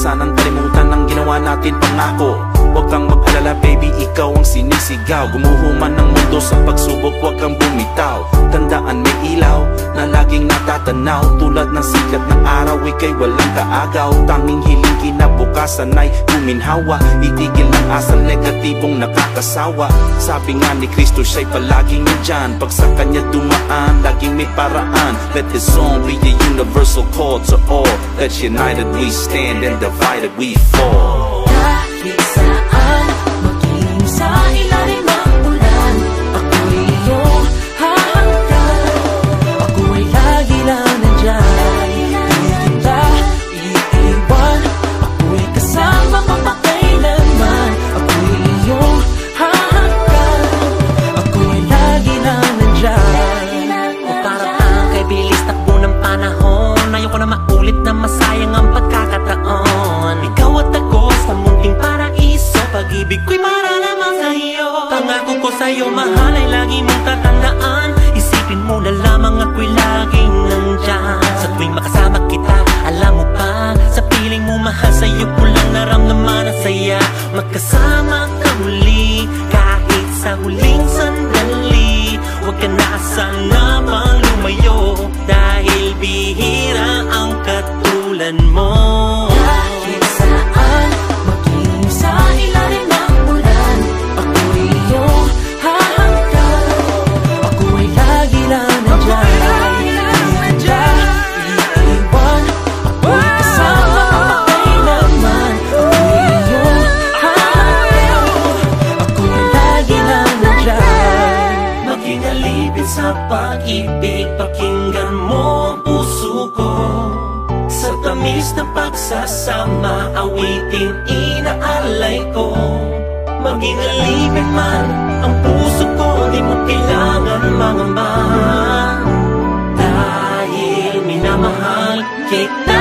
sanang kalimutan ang ginawa natin pangako Huwag kang mag-alala baby, ikaw ang sinisigaw. Gumuhuman ng mundo sa pagsubok, huwag kang bumitaw. Tandaan may ilaw na laging natatanaw. Tulad ng sikat ng araw, ikay walang kaagaw. Tanging hiling kinabukasan ay guminhawa Itigil ang asal negatibong nakakasawa. Sabi nga ni Kristo siya'y palaging nandyan. Pag sa kanya dumaan, laging may paraan. Let His song be a universal call to all. That united we stand and divided we fall. Saan, na maulit na masayang ang pagkakataon. Ikaw at ako sa munting paraiso Pag-ibig ko'y para naman sa iyo. Pangako ko sa'yo mahal ay lagi mong tatandaan. Isipin mo na lamang ako'y laging nandyan. Sa tuwing makasama kita, alam mo pa Sa piling mo mahal sa'yo ko lang naramdaman ang saya. Magkasama pag-ibig Pakinggan mo ang puso ko. Sa tamis ng pagsasama Awitin inaalay ko. Maging alipin man ang puso ko Di mo kailangan mangamba Dahil minamahal kita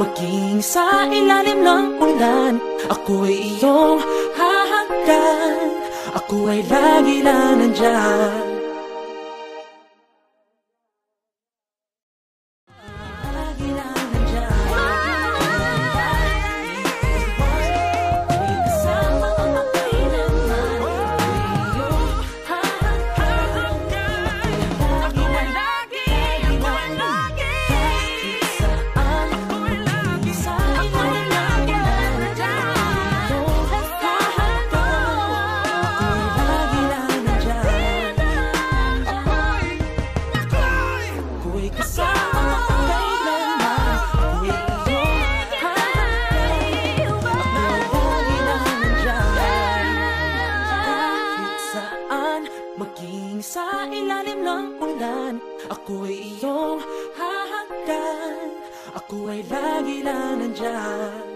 Maging sa ilalim ng ulan? Ako'y iyong hahanggan Ako ay lagi lang nandyan Ako'y iyong hahanggan. Ako ay lagi lang nandyan